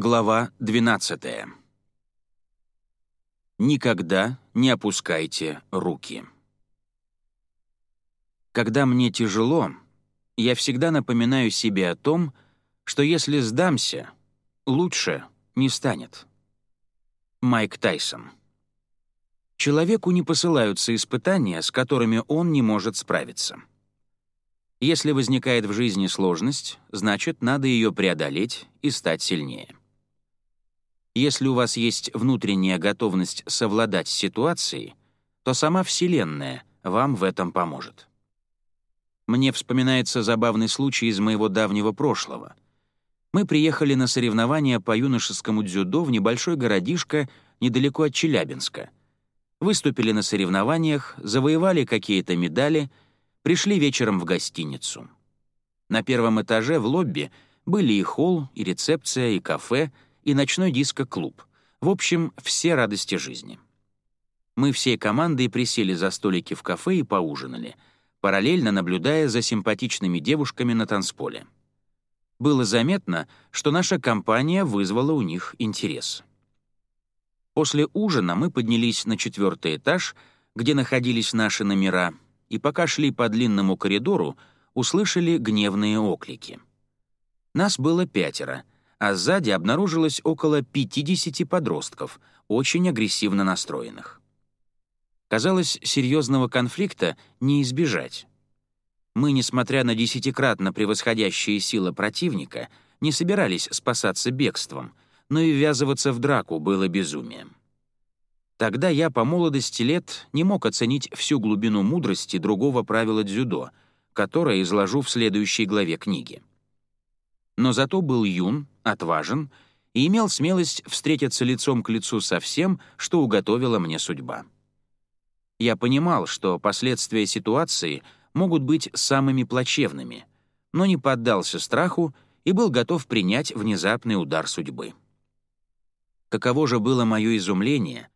Глава 12. Никогда не опускайте руки. Когда мне тяжело, я всегда напоминаю себе о том, что если сдамся, лучше не станет. Майк Тайсон. Человеку не посылаются испытания, с которыми он не может справиться. Если возникает в жизни сложность, значит, надо ее преодолеть и стать сильнее. Если у вас есть внутренняя готовность совладать с ситуацией, то сама Вселенная вам в этом поможет. Мне вспоминается забавный случай из моего давнего прошлого. Мы приехали на соревнования по юношескому дзюдо в небольшой городишко недалеко от Челябинска. Выступили на соревнованиях, завоевали какие-то медали, пришли вечером в гостиницу. На первом этаже в лобби были и холл, и рецепция, и кафе — и ночной диско-клуб. В общем, все радости жизни. Мы всей командой присели за столики в кафе и поужинали, параллельно наблюдая за симпатичными девушками на танцполе. Было заметно, что наша компания вызвала у них интерес. После ужина мы поднялись на четвертый этаж, где находились наши номера, и пока шли по длинному коридору, услышали гневные оклики. Нас было пятеро — а сзади обнаружилось около 50 подростков, очень агрессивно настроенных. Казалось, серьезного конфликта не избежать. Мы, несмотря на десятикратно превосходящие силы противника, не собирались спасаться бегством, но и ввязываться в драку было безумием. Тогда я по молодости лет не мог оценить всю глубину мудрости другого правила дзюдо, которое изложу в следующей главе книги. Но зато был юн, отважен и имел смелость встретиться лицом к лицу со всем, что уготовила мне судьба. Я понимал, что последствия ситуации могут быть самыми плачевными, но не поддался страху и был готов принять внезапный удар судьбы. Каково же было мое изумление,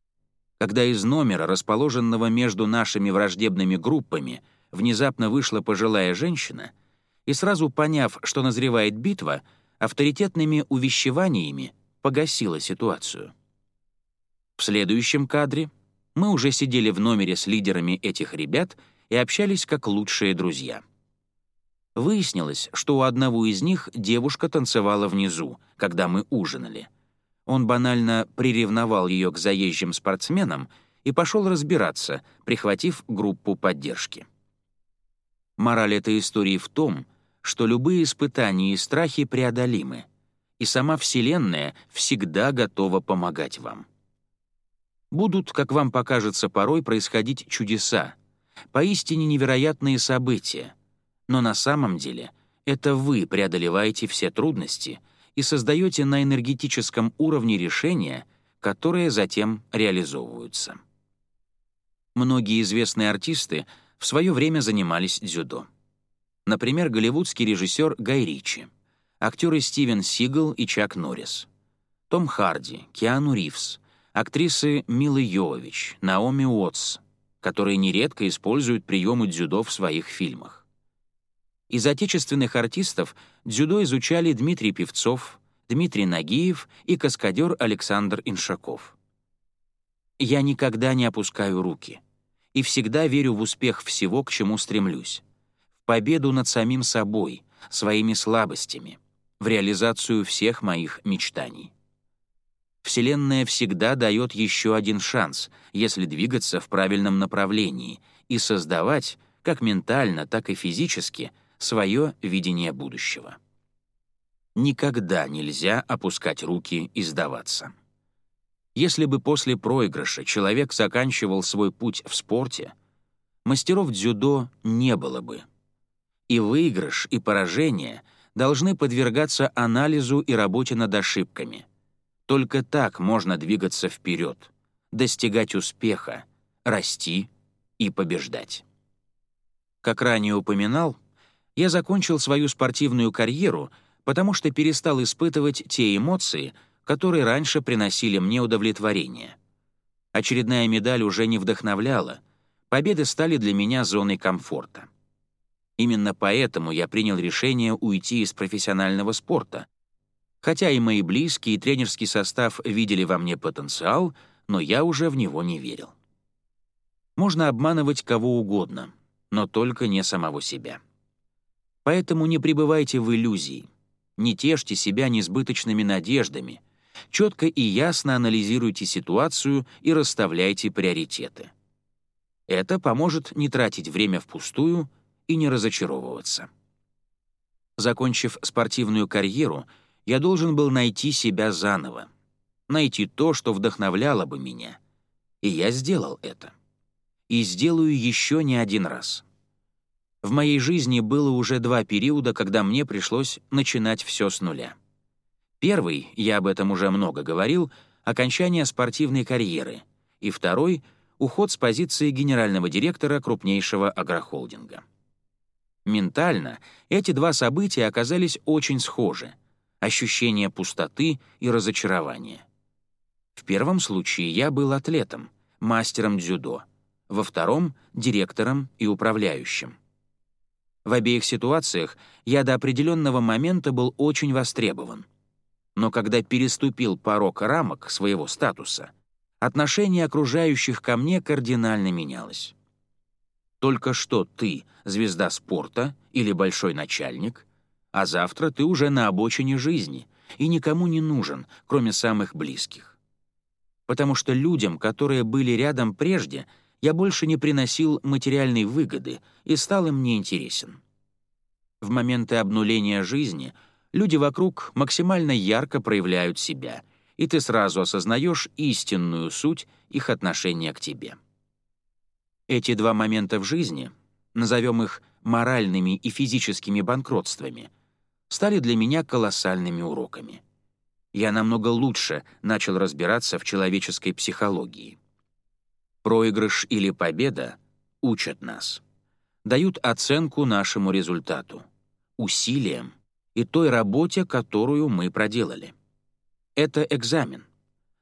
когда из номера, расположенного между нашими враждебными группами, внезапно вышла пожилая женщина и, сразу поняв, что назревает битва, авторитетными увещеваниями погасила ситуацию. В следующем кадре мы уже сидели в номере с лидерами этих ребят и общались как лучшие друзья. Выяснилось, что у одного из них девушка танцевала внизу, когда мы ужинали. Он банально приревновал ее к заезжим спортсменам и пошел разбираться, прихватив группу поддержки. Мораль этой истории в том, что любые испытания и страхи преодолимы, и сама Вселенная всегда готова помогать вам. Будут, как вам покажется порой, происходить чудеса, поистине невероятные события, но на самом деле это вы преодолеваете все трудности и создаете на энергетическом уровне решения, которые затем реализовываются. Многие известные артисты в свое время занимались дзюдо. Например, голливудский режиссер Гай Ричи, актеры Стивен Сигал и Чак Норрис, Том Харди, Киану Ривз, актрисы Мила Йовович, Наоми Уотс, которые нередко используют приемы дзюдо в своих фильмах. Из отечественных артистов дзюдо изучали Дмитрий Певцов, Дмитрий Нагиев и каскадер Александр Иншаков. Я никогда не опускаю руки и всегда верю в успех всего, к чему стремлюсь победу над самим собой, своими слабостями, в реализацию всех моих мечтаний. Вселенная всегда дает еще один шанс, если двигаться в правильном направлении и создавать, как ментально, так и физически, свое видение будущего. Никогда нельзя опускать руки и сдаваться. Если бы после проигрыша человек заканчивал свой путь в спорте, мастеров дзюдо не было бы — и выигрыш, и поражение должны подвергаться анализу и работе над ошибками. Только так можно двигаться вперед, достигать успеха, расти и побеждать. Как ранее упоминал, я закончил свою спортивную карьеру, потому что перестал испытывать те эмоции, которые раньше приносили мне удовлетворение. Очередная медаль уже не вдохновляла, победы стали для меня зоной комфорта. Именно поэтому я принял решение уйти из профессионального спорта, Хотя и мои близкие, и тренерский состав видели во мне потенциал, но я уже в него не верил. Можно обманывать кого угодно, но только не самого себя. Поэтому не пребывайте в иллюзии, не тешьте себя несбыточными надеждами, четко и ясно анализируйте ситуацию и расставляйте приоритеты. Это поможет не тратить время впустую и не разочаровываться. Закончив спортивную карьеру, я должен был найти себя заново, найти то, что вдохновляло бы меня. И я сделал это. И сделаю еще не один раз. В моей жизни было уже два периода, когда мне пришлось начинать все с нуля. Первый, я об этом уже много говорил, окончание спортивной карьеры, и второй — уход с позиции генерального директора крупнейшего агрохолдинга. Ментально эти два события оказались очень схожи — ощущение пустоты и разочарования. В первом случае я был атлетом, мастером дзюдо, во втором — директором и управляющим. В обеих ситуациях я до определенного момента был очень востребован. Но когда переступил порог рамок своего статуса, отношение окружающих ко мне кардинально менялось. Только что ты — звезда спорта или большой начальник, а завтра ты уже на обочине жизни и никому не нужен, кроме самых близких. Потому что людям, которые были рядом прежде — я больше не приносил материальной выгоды и стал им неинтересен. В моменты обнуления жизни люди вокруг максимально ярко проявляют себя, и ты сразу осознаешь истинную суть их отношения к тебе. Эти два момента в жизни, назовем их моральными и физическими банкротствами, стали для меня колоссальными уроками. Я намного лучше начал разбираться в человеческой психологии. Проигрыш или победа учат нас. Дают оценку нашему результату, усилиям и той работе, которую мы проделали. Это экзамен,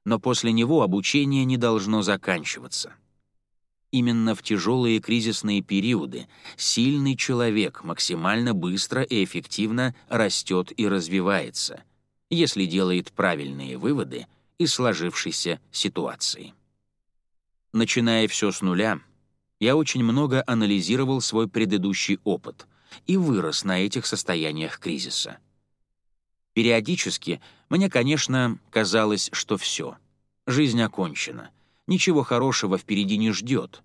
но после него обучение не должно заканчиваться. Именно в тяжелые кризисные периоды сильный человек максимально быстро и эффективно растет и развивается, если делает правильные выводы из сложившейся ситуации. Начиная все с нуля, я очень много анализировал свой предыдущий опыт и вырос на этих состояниях кризиса. Периодически мне, конечно, казалось, что все, жизнь окончена, ничего хорошего впереди не ждет.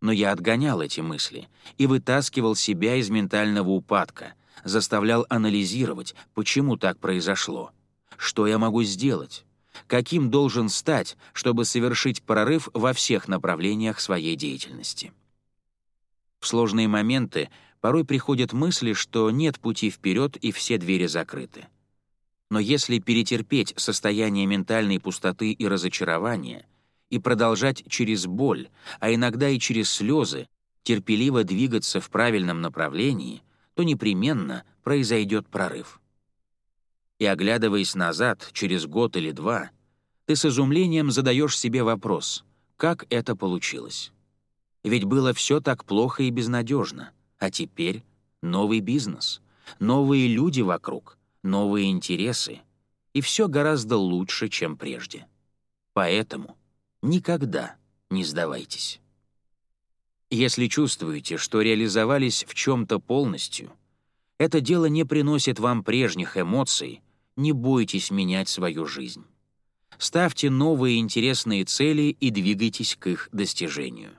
Но я отгонял эти мысли и вытаскивал себя из ментального упадка, заставлял анализировать, почему так произошло, что я могу сделать, каким должен стать, чтобы совершить прорыв во всех направлениях своей деятельности. В сложные моменты порой приходят мысли, что нет пути вперед и все двери закрыты. Но если перетерпеть состояние ментальной пустоты и разочарования и продолжать через боль, а иногда и через слезы, терпеливо двигаться в правильном направлении, то непременно произойдет прорыв и, оглядываясь назад, через год или два, ты с изумлением задаешь себе вопрос, как это получилось? Ведь было все так плохо и безнадежно, а теперь новый бизнес, новые люди вокруг, новые интересы, и все гораздо лучше, чем прежде. Поэтому никогда не сдавайтесь. Если чувствуете, что реализовались в чем-то полностью, это дело не приносит вам прежних эмоций, не бойтесь менять свою жизнь. Ставьте новые интересные цели и двигайтесь к их достижению.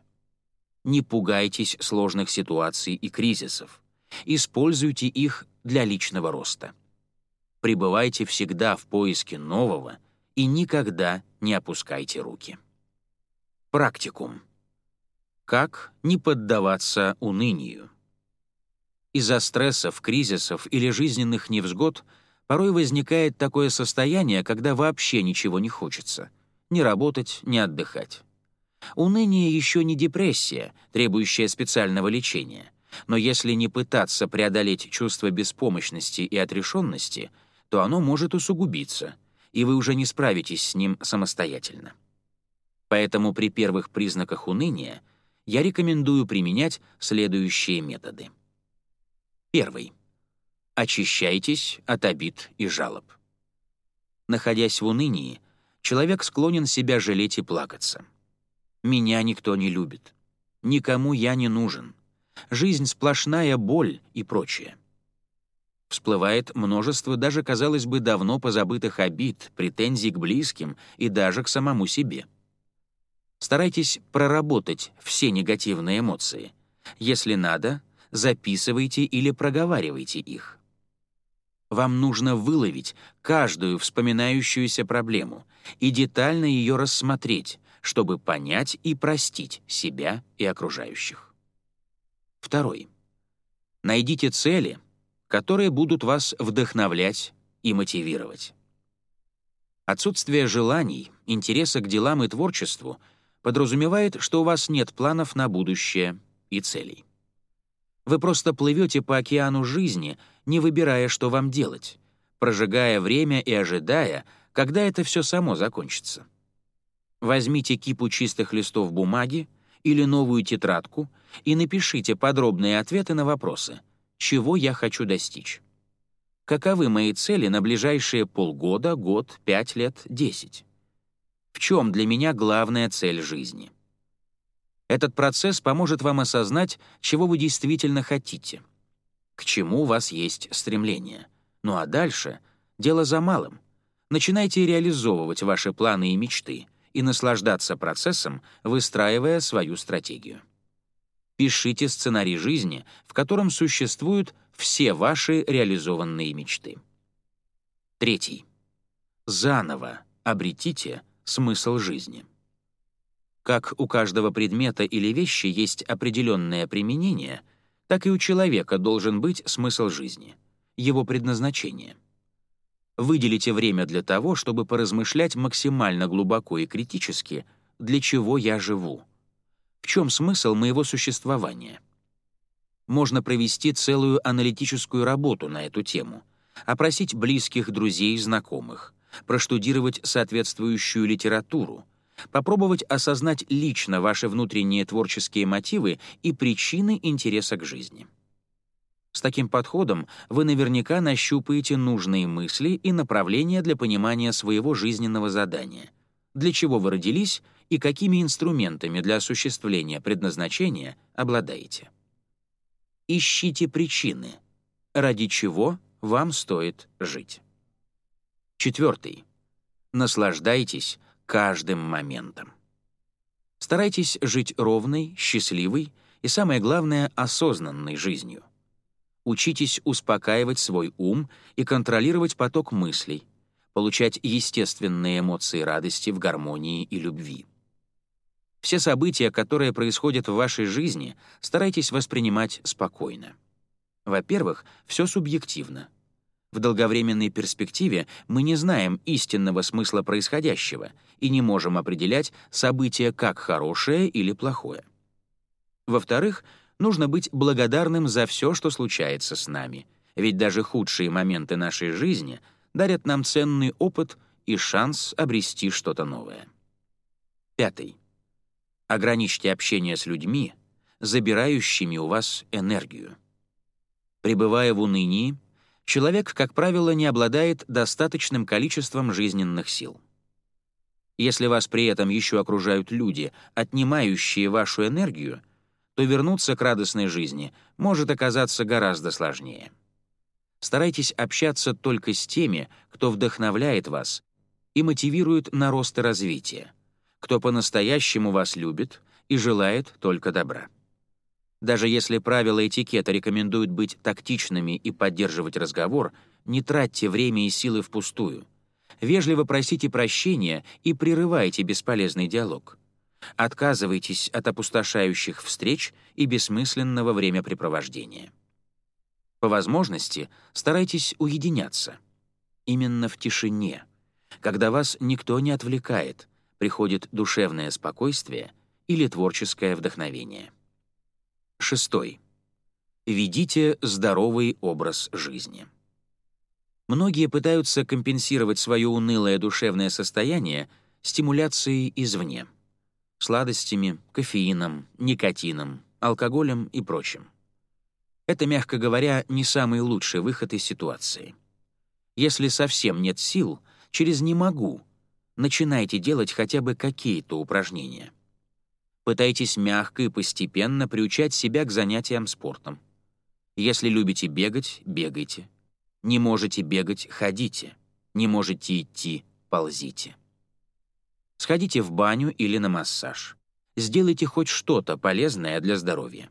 Не пугайтесь сложных ситуаций и кризисов. Используйте их для личного роста. Пребывайте всегда в поиске нового и никогда не опускайте руки. Практикум. Как не поддаваться унынию? Из-за стрессов, кризисов или жизненных невзгод – Порой возникает такое состояние, когда вообще ничего не хочется. Ни работать, ни отдыхать. Уныние еще не депрессия, требующая специального лечения. Но если не пытаться преодолеть чувство беспомощности и отрешенности, то оно может усугубиться, и вы уже не справитесь с ним самостоятельно. Поэтому при первых признаках уныния я рекомендую применять следующие методы. Первый очищайтесь от обид и жалоб. Находясь в унынии, человек склонен себя жалеть и плакаться. «Меня никто не любит. Никому я не нужен. Жизнь — сплошная боль и прочее». Всплывает множество даже, казалось бы, давно позабытых обид, претензий к близким и даже к самому себе. Старайтесь проработать все негативные эмоции. Если надо, записывайте или проговаривайте их. Вам нужно выловить каждую вспоминающуюся проблему и детально ее рассмотреть, чтобы понять и простить себя и окружающих. Второй. Найдите цели, которые будут вас вдохновлять и мотивировать. Отсутствие желаний, интереса к делам и творчеству подразумевает, что у вас нет планов на будущее и целей. Вы просто плывете по океану жизни, не выбирая, что вам делать, прожигая время и ожидая, когда это все само закончится. Возьмите кипу чистых листов бумаги или новую тетрадку и напишите подробные ответы на вопросы «Чего я хочу достичь?» Каковы мои цели на ближайшие полгода, год, пять лет, десять? В чем для меня главная цель жизни? Этот процесс поможет вам осознать, чего вы действительно хотите, к чему у вас есть стремление. Ну а дальше — дело за малым. Начинайте реализовывать ваши планы и мечты и наслаждаться процессом, выстраивая свою стратегию. Пишите сценарий жизни, в котором существуют все ваши реализованные мечты. Третий. Заново обретите смысл жизни. Как у каждого предмета или вещи есть определенное применение, так и у человека должен быть смысл жизни, его предназначение. Выделите время для того, чтобы поразмышлять максимально глубоко и критически, для чего я живу, в чем смысл моего существования. Можно провести целую аналитическую работу на эту тему, опросить близких, друзей, знакомых, проштудировать соответствующую литературу — попробовать осознать лично ваши внутренние творческие мотивы и причины интереса к жизни. С таким подходом вы наверняка нащупаете нужные мысли и направления для понимания своего жизненного задания, для чего вы родились и какими инструментами для осуществления предназначения обладаете. Ищите причины, ради чего вам стоит жить. Четвертый. Наслаждайтесь каждым моментом. Старайтесь жить ровной, счастливой и, самое главное, осознанной жизнью. Учитесь успокаивать свой ум и контролировать поток мыслей, получать естественные эмоции радости в гармонии и любви. Все события, которые происходят в вашей жизни, старайтесь воспринимать спокойно. Во-первых, все субъективно. В долговременной перспективе мы не знаем истинного смысла происходящего и не можем определять событие как хорошее или плохое. Во-вторых, нужно быть благодарным за все, что случается с нами, ведь даже худшие моменты нашей жизни дарят нам ценный опыт и шанс обрести что-то новое. Пятый. Ограничьте общение с людьми, забирающими у вас энергию. Пребывая в унынии, человек, как правило, не обладает достаточным количеством жизненных сил. Если вас при этом еще окружают люди, отнимающие вашу энергию, то вернуться к радостной жизни может оказаться гораздо сложнее. Старайтесь общаться только с теми, кто вдохновляет вас и мотивирует на рост и развитие, кто по-настоящему вас любит и желает только добра. Даже если правила этикета рекомендуют быть тактичными и поддерживать разговор, не тратьте время и силы впустую. Вежливо просите прощения и прерывайте бесполезный диалог. Отказывайтесь от опустошающих встреч и бессмысленного времяпрепровождения. По возможности старайтесь уединяться. Именно в тишине, когда вас никто не отвлекает, приходит душевное спокойствие или творческое вдохновение. Шестой. Ведите здоровый образ жизни. Многие пытаются компенсировать свое унылое душевное состояние стимуляцией извне — сладостями, кофеином, никотином, алкоголем и прочим. Это, мягко говоря, не самый лучший выход из ситуации. Если совсем нет сил, через «не могу» начинайте делать хотя бы какие-то упражнения. Пытайтесь мягко и постепенно приучать себя к занятиям спортом. Если любите бегать — бегайте. Не можете бегать — ходите. Не можете идти — ползите. Сходите в баню или на массаж. Сделайте хоть что-то полезное для здоровья.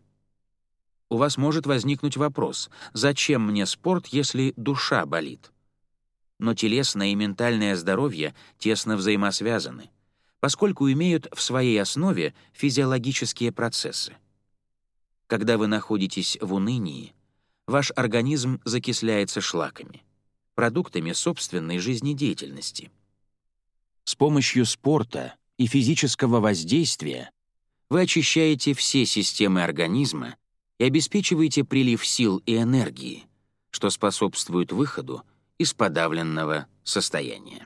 У вас может возникнуть вопрос, зачем мне спорт, если душа болит? Но телесное и ментальное здоровье тесно взаимосвязаны, поскольку имеют в своей основе физиологические процессы. Когда вы находитесь в унынии, ваш организм закисляется шлаками, продуктами собственной жизнедеятельности. С помощью спорта и физического воздействия вы очищаете все системы организма и обеспечиваете прилив сил и энергии, что способствует выходу из подавленного состояния.